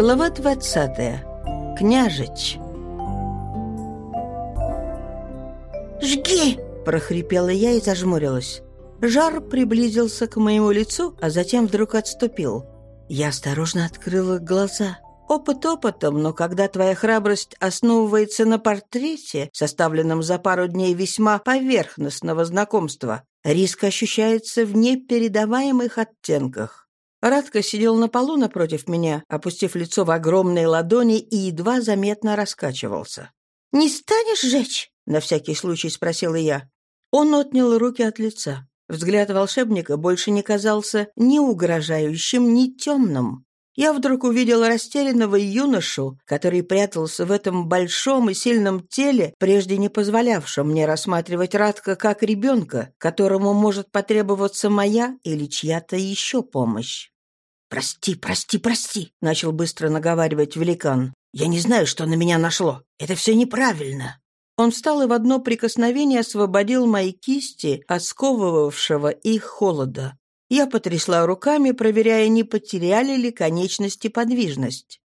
Глава 20. Княжич. «Жги!» — прохрипела я и зажмурилась. Жар приблизился к моему лицу, а затем вдруг отступил. Я осторожно открыла глаза. Опыт опытом, но когда твоя храбрость основывается на портрете, составленном за пару дней весьма поверхностного знакомства, риск ощущается в непередаваемых оттенках. Радко сидел на полу напротив меня, опустив лицо в огромные ладони и едва заметно раскачивался. «Не станешь жечь?» — на всякий случай спросила я. Он отнял руки от лица. Взгляд волшебника больше не казался ни угрожающим, ни темным. Я вдруг увидела растерянного юношу, который прятался в этом большом и сильном теле, прежде не позволявшем мне рассматривать Радка как ребенка, которому может потребоваться моя или чья-то еще помощь. «Прости, прости, прости», — начал быстро наговаривать великан. «Я не знаю, что на меня нашло. Это все неправильно». Он встал и в одно прикосновение освободил мои кисти от сковывавшего их холода. Я потрясла руками, проверяя, не потеряли ли конечности подвижность.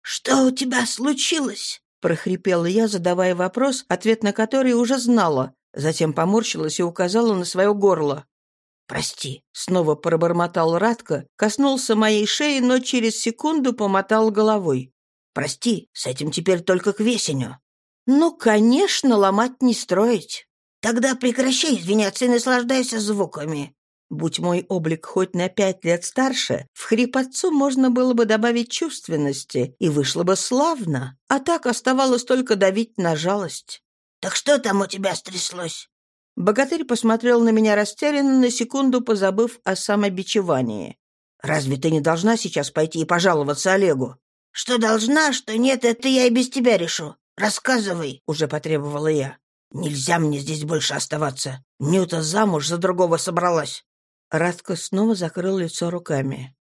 «Что у тебя случилось?» — прохрипела я, задавая вопрос, ответ на который уже знала. Затем поморщилась и указала на свое горло. «Прости», — снова пробормотал Радко, коснулся моей шеи, но через секунду помотал головой. «Прости, с этим теперь только к весеню». «Ну, конечно, ломать не строить». «Тогда прекращай извиняться и наслаждайся звуками», Будь мой облик хоть на пять лет старше, в хрипотцу можно было бы добавить чувственности, и вышло бы славно, а так оставалось только давить на жалость. «Так что там у тебя стряслось?» Богатырь посмотрел на меня растерянно, на секунду позабыв о самобичевании. «Разве ты не должна сейчас пойти и пожаловаться Олегу?» «Что должна, что нет, это я и без тебя решу. Рассказывай», — уже потребовала я. «Нельзя мне здесь больше оставаться. Нюта замуж за другого собралась. Радко снова закрыл лицо руками.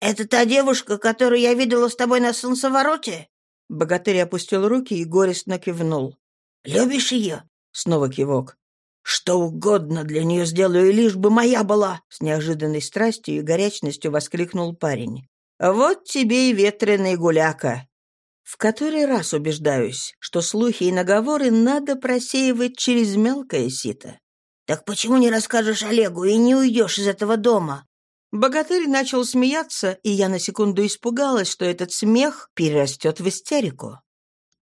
«Это та девушка, которую я видела с тобой на солнцевороте?» Богатырь опустил руки и горестно кивнул. «Любишь ее?» Снова кивок. «Что угодно для нее сделаю, лишь бы моя была!» С неожиданной страстью и горячностью воскликнул парень. «Вот тебе и ветреный гуляка!» В который раз убеждаюсь, что слухи и наговоры надо просеивать через мелкое сито. «Так почему не расскажешь Олегу и не уйдешь из этого дома?» Богатырь начал смеяться, и я на секунду испугалась, что этот смех перерастет в истерику.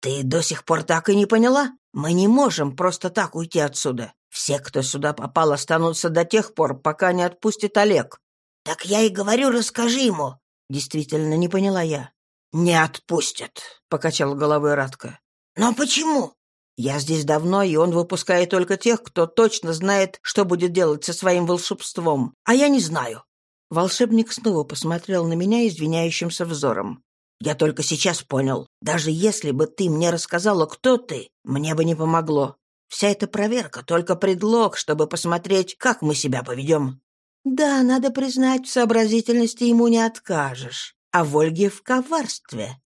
«Ты до сих пор так и не поняла? Мы не можем просто так уйти отсюда. Все, кто сюда попал, останутся до тех пор, пока не отпустит Олег». «Так я и говорю, расскажи ему». Действительно, не поняла я. «Не отпустят», — покачал головой Радко. «Но почему?» Я здесь давно, и он выпускает только тех, кто точно знает, что будет делать со своим волшебством. А я не знаю». Волшебник снова посмотрел на меня извиняющимся взором. «Я только сейчас понял. Даже если бы ты мне рассказала, кто ты, мне бы не помогло. Вся эта проверка — только предлог, чтобы посмотреть, как мы себя поведем». «Да, надо признать, в сообразительности ему не откажешь. А в Ольге в коварстве».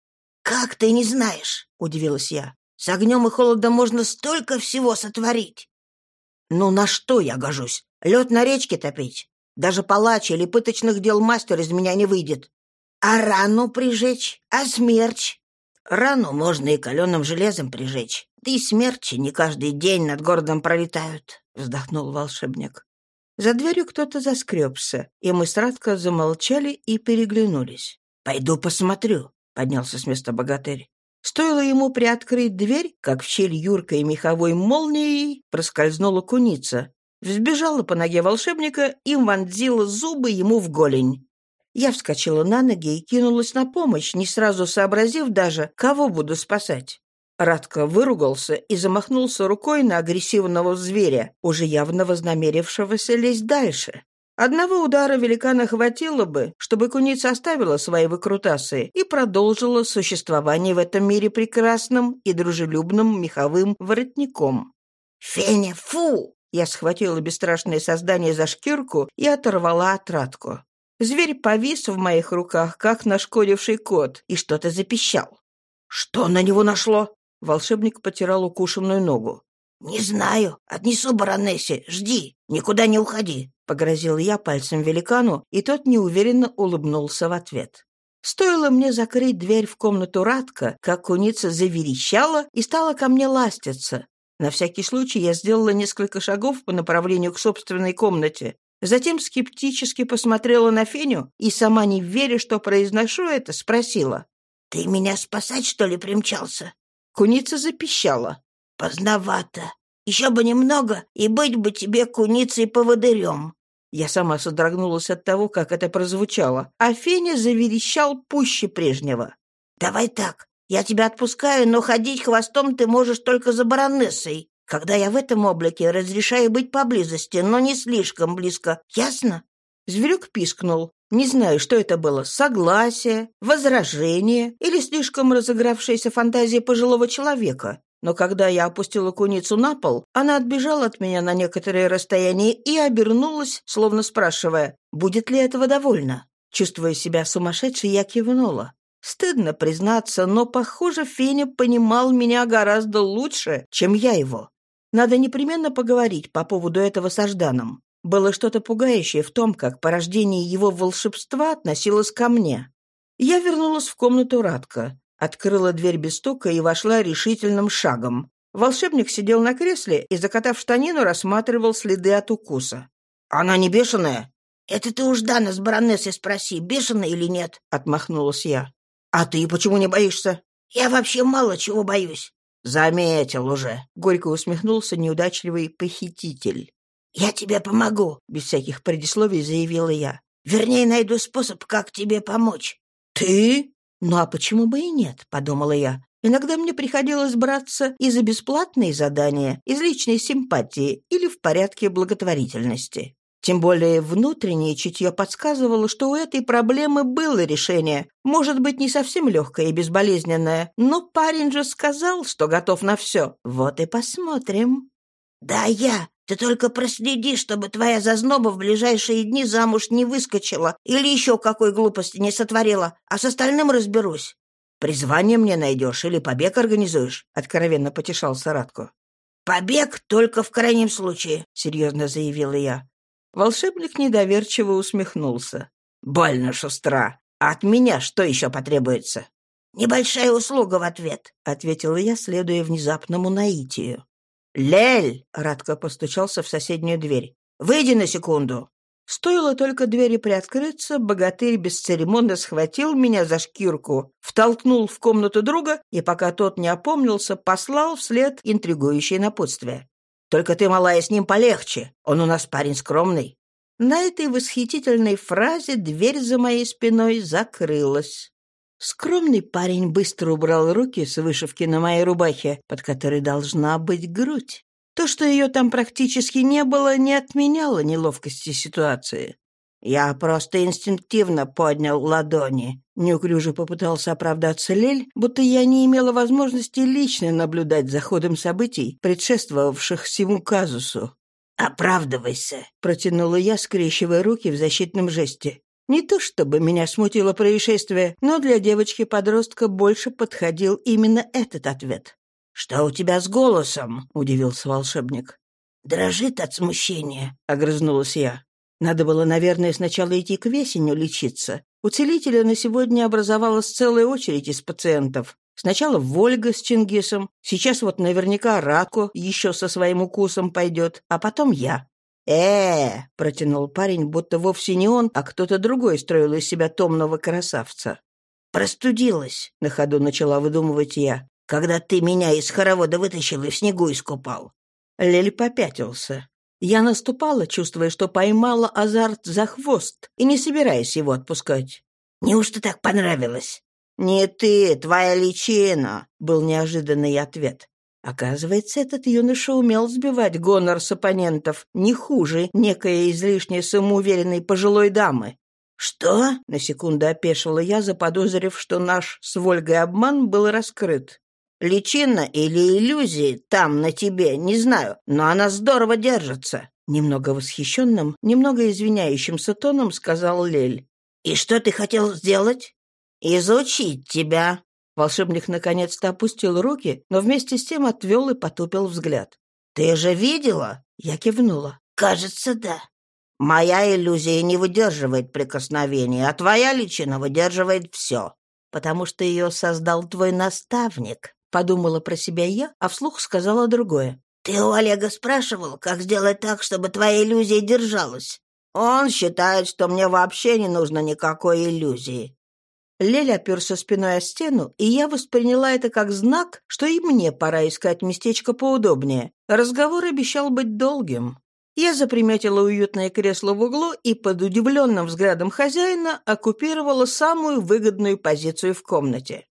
«Как ты не знаешь?» — удивилась я. С огнем и холодом можно столько всего сотворить. Ну, на что я гожусь? Лед на речке топить? Даже палач или пыточных дел мастер из меня не выйдет. А рану прижечь? А смерч? Рану можно и каленым железом прижечь. Да и смерчи не каждый день над городом пролетают, — вздохнул волшебник. За дверью кто-то заскребся, и мы сладко замолчали и переглянулись. «Пойду посмотрю», — поднялся с места богатырь. Стоило ему приоткрыть дверь, как в щель юркой меховой молнией проскользнула куница. Взбежала по ноге волшебника и вонзила зубы ему в голень. Я вскочила на ноги и кинулась на помощь, не сразу сообразив даже, кого буду спасать. Радко выругался и замахнулся рукой на агрессивного зверя, уже явно вознамерившегося лезть дальше. Одного удара великана хватило бы, чтобы куница оставила свои выкрутасы и продолжила существование в этом мире прекрасным и дружелюбным меховым воротником. «Феня, фу!» Я схватила бесстрашное создание за шкирку и оторвала отратку. Зверь повис в моих руках, как нашкодивший кот, и что-то запищал. «Что на него нашло?» Волшебник потирал укушенную ногу. «Не знаю. Отнесу баронессе. Жди. Никуда не уходи. — погрозил я пальцем великану, и тот неуверенно улыбнулся в ответ. Стоило мне закрыть дверь в комнату Радка, как куница заверещала и стала ко мне ластиться. На всякий случай я сделала несколько шагов по направлению к собственной комнате. Затем скептически посмотрела на Феню и, сама не веря, что произношу это, спросила. «Ты меня спасать, что ли, примчался?» Куница запищала. «Поздновато. Еще бы немного, и быть бы тебе куницей-поводырем. Я сама содрогнулась от того, как это прозвучало, а Феня заверещал пуще прежнего. «Давай так, я тебя отпускаю, но ходить хвостом ты можешь только за баронессой. Когда я в этом облике, разрешаю быть поблизости, но не слишком близко. Ясно?» Зверюк пискнул. Не знаю, что это было, согласие, возражение или слишком разыгравшаяся фантазия пожилого человека. Но когда я опустила куницу на пол, она отбежала от меня на некоторое расстояние и обернулась, словно спрашивая, будет ли этого довольно. Чувствуя себя сумасшедшей, я кивнула. Стыдно признаться, но, похоже, Феня понимал меня гораздо лучше, чем я его. Надо непременно поговорить по поводу этого с Ажданом. Было что-то пугающее в том, как порождение его волшебства относилось ко мне. Я вернулась в комнату Радка. Открыла дверь без стука и вошла решительным шагом. Волшебник сидел на кресле и, закатав штанину, рассматривал следы от укуса. «Она не бешеная?» «Это ты уж Дана с баронессой спроси, бешеная или нет?» — отмахнулась я. «А ты почему не боишься?» «Я вообще мало чего боюсь». «Заметил уже», — горько усмехнулся неудачливый похититель. «Я тебе помогу», — без всяких предисловий заявила я. «Вернее, найду способ, как тебе помочь». «Ты?» «Ну а почему бы и нет?» — подумала я. Иногда мне приходилось браться и за бесплатные задания, из личной симпатии или в порядке благотворительности. Тем более внутреннее чутье подсказывало, что у этой проблемы было решение. Может быть, не совсем легкое и безболезненное, но парень же сказал, что готов на все. Вот и посмотрим. «Да я! Ты только проследи, чтобы твоя зазноба в ближайшие дни замуж не выскочила или еще какой глупости не сотворила, а с остальным разберусь». «Призвание мне найдешь или побег организуешь?» — откровенно потешался Радко. «Побег только в крайнем случае», — серьезно заявила я. Волшебник недоверчиво усмехнулся. «Больно шустра. А от меня что еще потребуется?» «Небольшая услуга в ответ», — ответила я, следуя внезапному наитию. «Лель!» — Радко постучался в соседнюю дверь. «Выйди на секунду!» Стоило только двери приоткрыться, богатырь бесцеремонно схватил меня за шкирку, втолкнул в комнату друга и, пока тот не опомнился, послал вслед интригующее напутствие. «Только ты, малая, с ним полегче. Он у нас парень скромный». На этой восхитительной фразе дверь за моей спиной закрылась. Скромный парень быстро убрал руки с вышивки на моей рубахе, под которой должна быть грудь. То, что ее там практически не было, не отменяло неловкости ситуации. Я просто инстинктивно поднял ладони. Неуклюже попытался оправдаться Лель, будто я не имела возможности лично наблюдать за ходом событий, предшествовавших всему казусу. «Оправдывайся», — протянула я, скрещивая руки в защитном жесте. Не то чтобы меня смутило происшествие, но для девочки-подростка больше подходил именно этот ответ. «Что у тебя с голосом?» — удивился волшебник. «Дрожит от смущения», — огрызнулась я. Надо было, наверное, сначала идти к Весеню лечиться. У целителя на сегодня образовалась целая очередь из пациентов. Сначала Вольга с Чингисом, сейчас вот наверняка Рако еще со своим укусом пойдет, а потом я э протянул парень, будто вовсе не он, а кто-то другой строил из себя томного красавца. «Простудилась», — на ходу начала выдумывать я, «когда ты меня из хоровода вытащил и в снегу искупал». Лель попятился. Я наступала, чувствуя, что поймала азарт за хвост и не собираясь его отпускать. «Неужто так понравилось?» «Не ты, твоя личина», — был неожиданный ответ. Оказывается, этот юноша умел сбивать гонор с оппонентов не хуже некой излишне самоуверенной пожилой дамы. «Что?» — на секунду опешила я, заподозрив, что наш с Вольгой обман был раскрыт. «Личина или иллюзии там, на тебе, не знаю, но она здорово держится», — немного восхищенным, немного извиняющимся тоном сказал Лель. «И что ты хотел сделать?» «Изучить тебя», Волшебник наконец-то опустил руки, но вместе с тем отвел и потупил взгляд. «Ты же видела?» Я кивнула. «Кажется, да». Моя иллюзия не выдерживает прикосновения, а твоя личина выдерживает все. Потому что ее создал твой наставник, подумала про себя я, а вслух сказала другое. Ты у Олега спрашивал, как сделать так, чтобы твоя иллюзия держалась? Он считает, что мне вообще не нужно никакой иллюзии. Лель оперся спиной о стену, и я восприняла это как знак, что и мне пора искать местечко поудобнее. Разговор обещал быть долгим. Я заприметила уютное кресло в углу и под удивленным взглядом хозяина оккупировала самую выгодную позицию в комнате.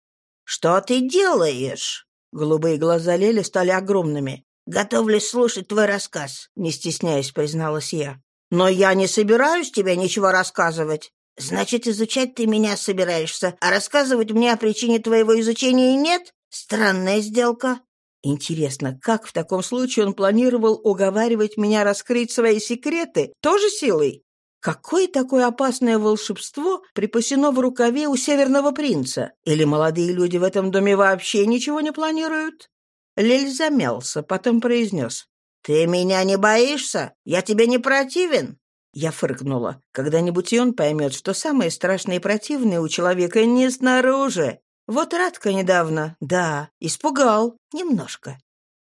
«Что ты делаешь?» Голубые глаза Лели стали огромными. «Готовлюсь слушать твой рассказ», — не стесняясь, призналась я. «Но я не собираюсь тебе ничего рассказывать. Значит, изучать ты меня собираешься, а рассказывать мне о причине твоего изучения нет? Странная сделка. Интересно, как в таком случае он планировал уговаривать меня раскрыть свои секреты? Тоже силой? Какое такое опасное волшебство припасено в рукаве у северного принца? Или молодые люди в этом доме вообще ничего не планируют? Лель замялся, потом произнес. «Ты меня не боишься? Я тебе не противен?» Я фыркнула. Когда-нибудь и он поймет, что самое страшное и противное у человека не снаружи. Вот Радка недавно, да, испугал. Немножко.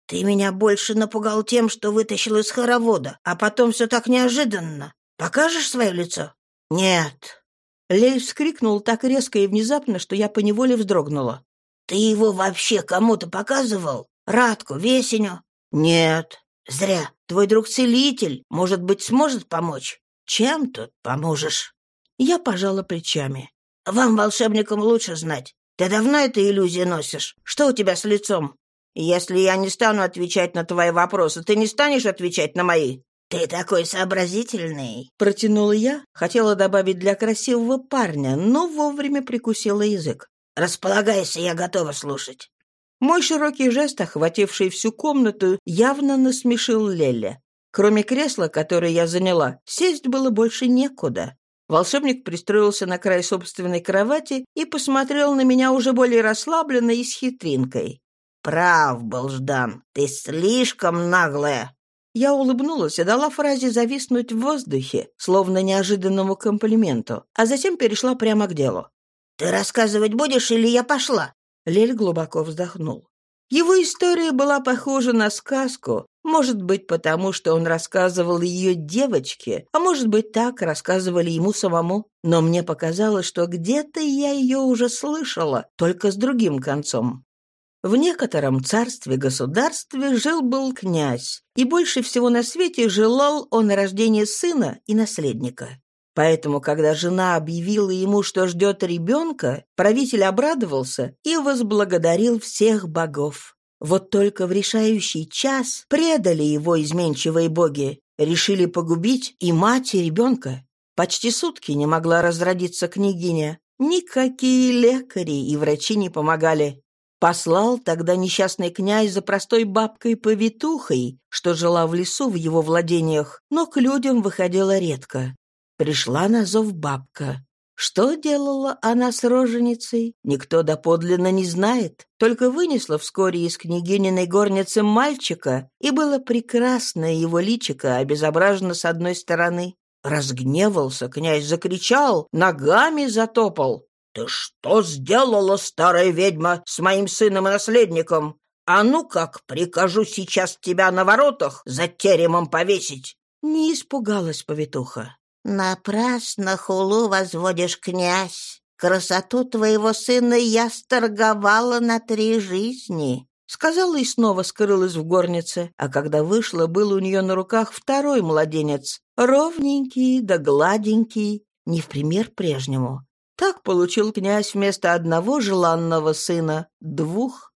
Ты меня больше напугал тем, что вытащил из хоровода, а потом все так неожиданно. Покажешь свое лицо? Нет. Лель вскрикнул так резко и внезапно, что я поневоле вздрогнула. Ты его вообще кому-то показывал? Радку, Весеню? Нет. Зря. Твой друг-целитель, может быть, сможет помочь? Чем тут поможешь?» Я пожала плечами. «Вам, волшебникам, лучше знать. Ты давно эту иллюзию носишь? Что у тебя с лицом? Если я не стану отвечать на твои вопросы, ты не станешь отвечать на мои?» «Ты такой сообразительный!» Протянула я, хотела добавить для красивого парня, но вовремя прикусила язык. «Располагайся, я готова слушать». Мой широкий жест, охвативший всю комнату, явно насмешил Леля. Кроме кресла, которое я заняла, сесть было больше некуда. Волшебник пристроился на край собственной кровати и посмотрел на меня уже более расслабленно и с хитринкой. «Прав был Ждан, ты слишком наглая!» Я улыбнулась и дала фразе зависнуть в воздухе, словно неожиданному комплименту, а затем перешла прямо к делу. «Ты рассказывать будешь или я пошла?» Лель глубоко вздохнул. Его история была похожа на сказку, может быть, потому что он рассказывал ее девочке, а может быть, так рассказывали ему самому. Но мне показалось, что где-то я ее уже слышала, только с другим концом. В некотором царстве-государстве жил-был князь, и больше всего на свете желал он рождения сына и наследника. Поэтому, когда жена объявила ему, что ждет ребенка, правитель обрадовался и возблагодарил всех богов. Вот только в решающий час предали его изменчивые боги, решили погубить и мать, и ребенка. Почти сутки не могла разродиться княгиня. Никакие лекари и врачи не помогали. Послал тогда несчастный князь за простой бабкой-повитухой, что жила в лесу в его владениях, но к людям выходила редко. Пришла на зов бабка. Что делала она с роженицей, никто доподлинно не знает. Только вынесла вскоре из княгининой горницы мальчика, и было прекрасное его личико, обезображено с одной стороны. Разгневался князь, закричал, ногами затопал. «Ты что сделала, старая ведьма, с моим сыном и наследником? А ну как, прикажу сейчас тебя на воротах за теремом повесить!» Не испугалась повитуха. «Напрасно хулу возводишь, князь. Красоту твоего сына я сторговала на три жизни». Сказала и снова скрылась в горнице, а когда вышла, был у нее на руках второй младенец, ровненький да гладенький, не в пример прежнему. Так получил князь вместо одного желанного сына двух.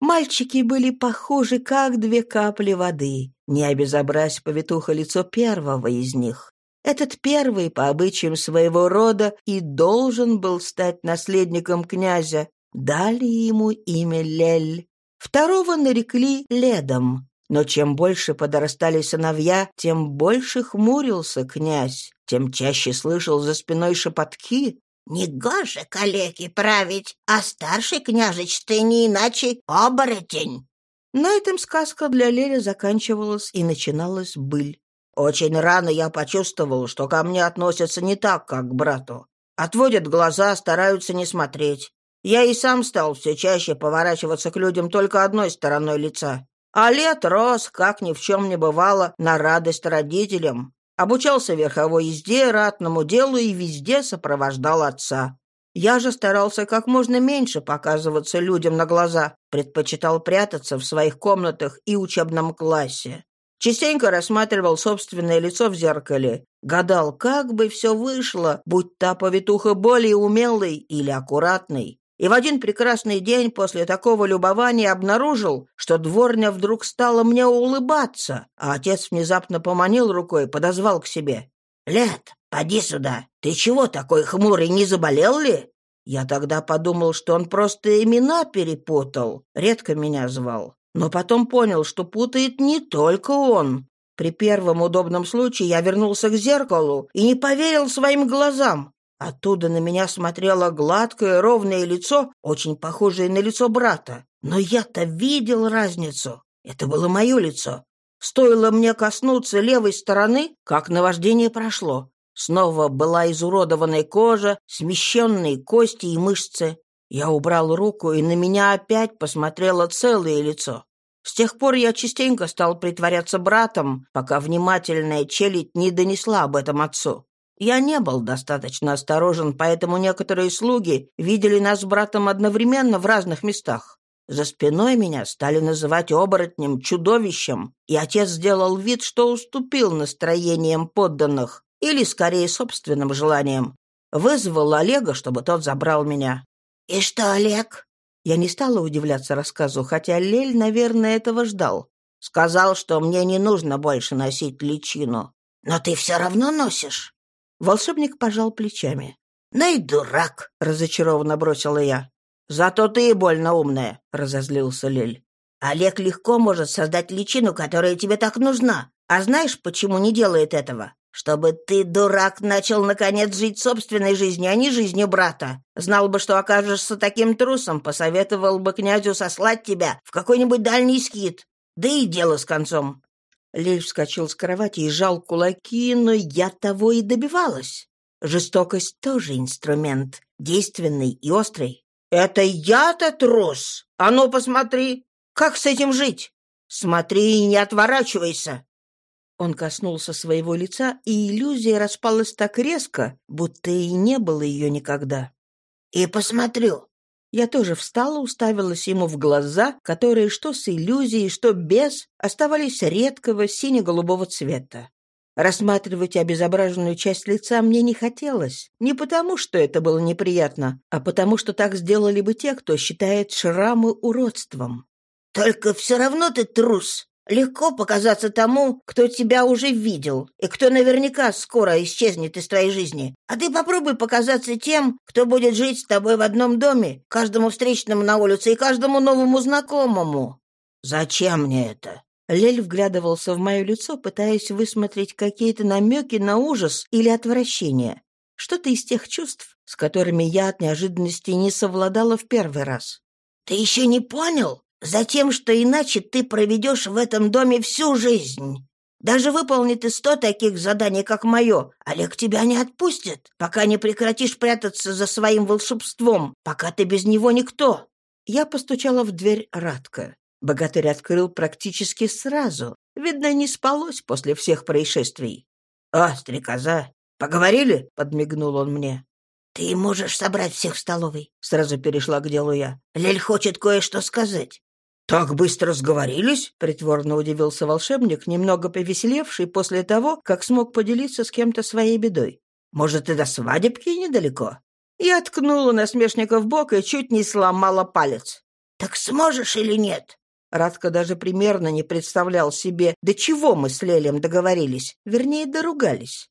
Мальчики были похожи, как две капли воды, не обезобразь повитуха лицо первого из них. Этот первый, по обычаям своего рода, и должен был стать наследником князя. Дали ему имя Лель. Второго нарекли Ледом. Но чем больше подрастали сыновья, тем больше хмурился князь, тем чаще слышал за спиной шепотки. «Негоже калеки править, а старший княжич ты не иначе оборотень». На этом сказка для Леля заканчивалась и начиналась быль. Очень рано я почувствовал, что ко мне относятся не так, как к брату. Отводят глаза, стараются не смотреть. Я и сам стал все чаще поворачиваться к людям только одной стороной лица. А лет рос, как ни в чем не бывало, на радость родителям. Обучался верховой езде, ратному делу и везде сопровождал отца. Я же старался как можно меньше показываться людям на глаза, предпочитал прятаться в своих комнатах и учебном классе. Частенько рассматривал собственное лицо в зеркале, гадал, как бы все вышло, будь та повитуха более умелой или аккуратной. И в один прекрасный день после такого любования обнаружил, что дворня вдруг стала мне улыбаться, а отец внезапно поманил рукой, подозвал к себе. «Лет, поди сюда. Ты чего такой хмурый, не заболел ли?» Я тогда подумал, что он просто имена перепутал, редко меня звал. Но потом понял, что путает не только он. При первом удобном случае я вернулся к зеркалу и не поверил своим глазам. Оттуда на меня смотрело гладкое, ровное лицо, очень похожее на лицо брата. Но я-то видел разницу. Это было мое лицо. Стоило мне коснуться левой стороны, как наваждение прошло. Снова была изуродованная кожа, смещенные кости и мышцы. Я убрал руку, и на меня опять посмотрело целое лицо. С тех пор я частенько стал притворяться братом, пока внимательная челядь не донесла об этом отцу. Я не был достаточно осторожен, поэтому некоторые слуги видели нас с братом одновременно в разных местах. За спиной меня стали называть оборотнем, чудовищем, и отец сделал вид, что уступил настроениям подданных, или, скорее, собственным желанием. Вызвал Олега, чтобы тот забрал меня. «И что, Олег?» Я не стала удивляться рассказу, хотя Лель, наверное, этого ждал. Сказал, что мне не нужно больше носить личину. «Но ты все равно носишь?» Волшебник пожал плечами. «Ну и дурак!» — разочарованно бросила я. «Зато ты и больно умная!» — разозлился Лель. «Олег легко может создать личину, которая тебе так нужна. А знаешь, почему не делает этого? Чтобы ты, дурак, начал, наконец, жить собственной жизнью, а не жизнью брата. Знал бы, что окажешься таким трусом, посоветовал бы князю сослать тебя в какой-нибудь дальний скит. Да и дело с концом. Лиль вскочил с кровати и сжал кулаки, но я того и добивалась. Жестокость тоже инструмент, действенный и острый. «Это я-то трус! А ну, посмотри! Как с этим жить? Смотри и не отворачивайся!» Он коснулся своего лица, и иллюзия распалась так резко, будто и не было ее никогда. «И посмотрю». Я тоже встала, уставилась ему в глаза, которые что с иллюзией, что без, оставались редкого сине-голубого цвета. Рассматривать обезображенную часть лица мне не хотелось. Не потому, что это было неприятно, а потому, что так сделали бы те, кто считает шрамы уродством. «Только все равно ты трус», Легко показаться тому, кто тебя уже видел, и кто наверняка скоро исчезнет из твоей жизни. А ты попробуй показаться тем, кто будет жить с тобой в одном доме, каждому встречному на улице и каждому новому знакомому. Зачем мне это? Лель вглядывался в мое лицо, пытаясь высмотреть какие-то намеки на ужас или отвращение. Что-то из тех чувств, с которыми я от неожиданности не совладала в первый раз. «Ты еще не понял?» Затем, что иначе ты проведешь в этом доме всю жизнь. Даже выполнит и сто таких заданий, как мое, Олег тебя не отпустит, пока не прекратишь прятаться за своим волшебством, пока ты без него никто». Я постучала в дверь Радко. Богатырь открыл практически сразу. Видно, не спалось после всех происшествий. «А, стрекоза, поговорили?» — подмигнул он мне. «Ты можешь собрать всех в столовой», — сразу перешла к делу я. «Лель хочет кое-что сказать». «Так быстро сговорились?» — притворно удивился волшебник, немного повеселевший после того, как смог поделиться с кем-то своей бедой. «Может, и до свадебки недалеко?» Я ткнула насмешника в бок и чуть не сломала палец. «Так сможешь или нет?» Радко даже примерно не представлял себе, до чего мы с Лелем договорились, вернее, доругались.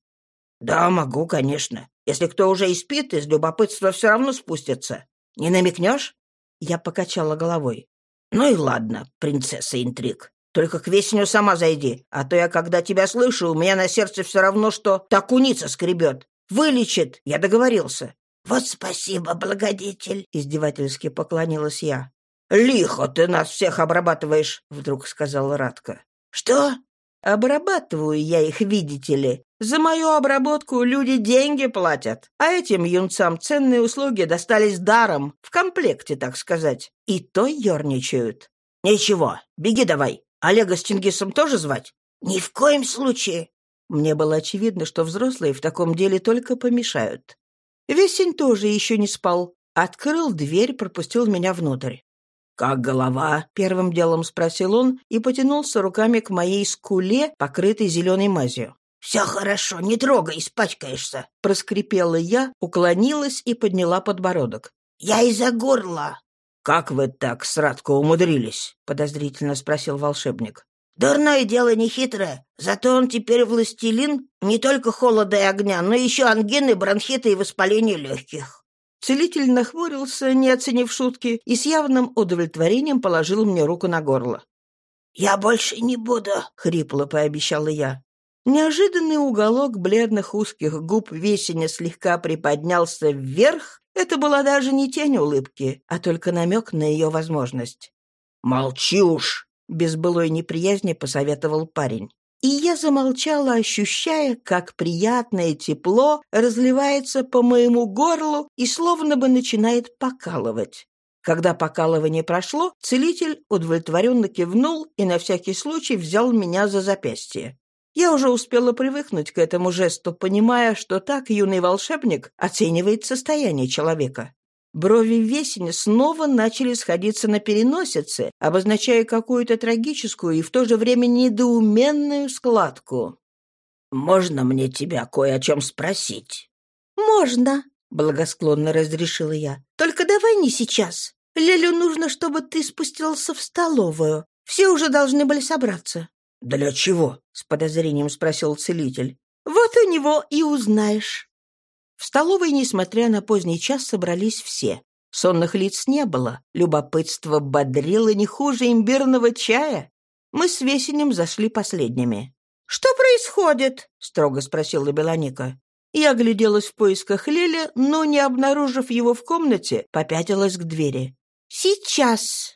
«Да, могу, конечно. Если кто уже и спит, из любопытства все равно спустится. Не намекнешь?» Я покачала головой. «Ну и ладно, принцесса интриг. Только к весенню сама зайди, а то я, когда тебя слышу, у меня на сердце все равно, что та куница скребет. Вылечит, я договорился». «Вот спасибо, благодетель», — издевательски поклонилась я. «Лихо ты нас всех обрабатываешь», — вдруг сказала Радка. «Что?» Обрабатываю я их, видите ли. За мою обработку люди деньги платят, а этим юнцам ценные услуги достались даром, в комплекте, так сказать. И то ерничают. Ничего, беги давай. Олега с Чингисом тоже звать? Ни в коем случае. Мне было очевидно, что взрослые в таком деле только помешают. Весень тоже еще не спал. Открыл дверь, пропустил меня внутрь. «Как голова?» — первым делом спросил он и потянулся руками к моей скуле, покрытой зеленой мазью. «Все хорошо, не трогай, испачкаешься», — проскрипела я, уклонилась и подняла подбородок. «Я из-за горла». «Как вы так сратко умудрились?» — подозрительно спросил волшебник. «Дурное дело нехитрое. Зато он теперь властелин не только холода и огня, но еще ангины, бронхита и воспаления легких». Целитель нахмурился, не оценив шутки, и с явным удовлетворением положил мне руку на горло. «Я больше не буду», — хрипло пообещала я. Неожиданный уголок бледных узких губ Весеня слегка приподнялся вверх. Это была даже не тень улыбки, а только намек на ее возможность. «Молчи уж!» — без былой неприязни посоветовал парень. И я замолчала, ощущая, как приятное тепло разливается по моему горлу и словно бы начинает покалывать. Когда покалывание прошло, целитель удовлетворенно кивнул и на всякий случай взял меня за запястье. Я уже успела привыкнуть к этому жесту, понимая, что так юный волшебник оценивает состояние человека. Брови Весени снова начали сходиться на переносице, обозначая какую-то трагическую и в то же время недоуменную складку. «Можно мне тебя кое о чем спросить?» «Можно», — благосклонно разрешила я. «Только давай не сейчас. Лелю нужно, чтобы ты спустился в столовую. Все уже должны были собраться». «Для чего?» — с подозрением спросил целитель. «Вот у него и узнаешь». В столовой, несмотря на поздний час, собрались все. Сонных лиц не было, любопытство бодрило не хуже имбирного чая. Мы с Весенем зашли последними. «Что происходит?» — строго спросила Белоника. Я огляделась в поисках Леля, но, не обнаружив его в комнате, попятилась к двери. «Сейчас!»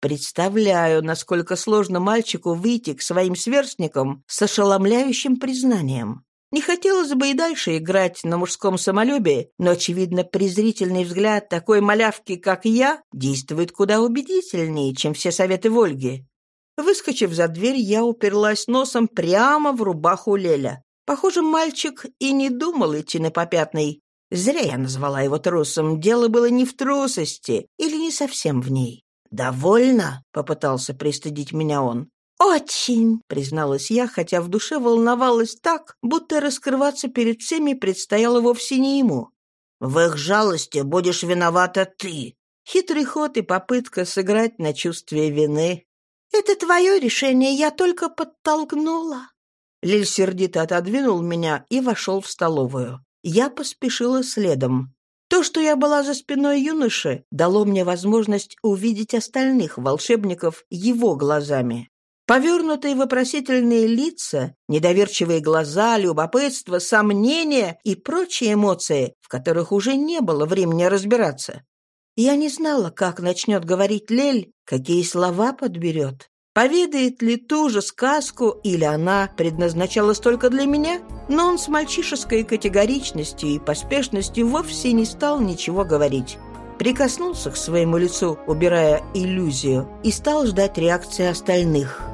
Представляю, насколько сложно мальчику выйти к своим сверстникам с ошеломляющим признанием. Не хотелось бы и дальше играть на мужском самолюбии, но, очевидно, презрительный взгляд такой малявки, как я, действует куда убедительнее, чем все советы Вольги. Выскочив за дверь, я уперлась носом прямо в рубаху Леля. Похоже, мальчик и не думал идти на попятный. Зря я назвала его трусом. Дело было не в трусости или не совсем в ней. «Довольно?» — попытался пристыдить меня он. «Очень», — призналась я, хотя в душе волновалась так, будто раскрываться перед всеми предстояло вовсе не ему. «В их жалости будешь виновата ты». Хитрый ход и попытка сыграть на чувстве вины. «Это твое решение, я только подтолкнула». Лиль сердито отодвинул меня и вошел в столовую. Я поспешила следом. То, что я была за спиной юноши, дало мне возможность увидеть остальных волшебников его глазами. Повернутые вопросительные лица, недоверчивые глаза, любопытство, сомнения и прочие эмоции, в которых уже не было времени разбираться. Я не знала, как начнет говорить Лель, какие слова подберет. Поведает ли ту же сказку, или она предназначалась только для меня? Но он с мальчишеской категоричностью и поспешностью вовсе не стал ничего говорить. Прикоснулся к своему лицу, убирая иллюзию, и стал ждать реакции остальных –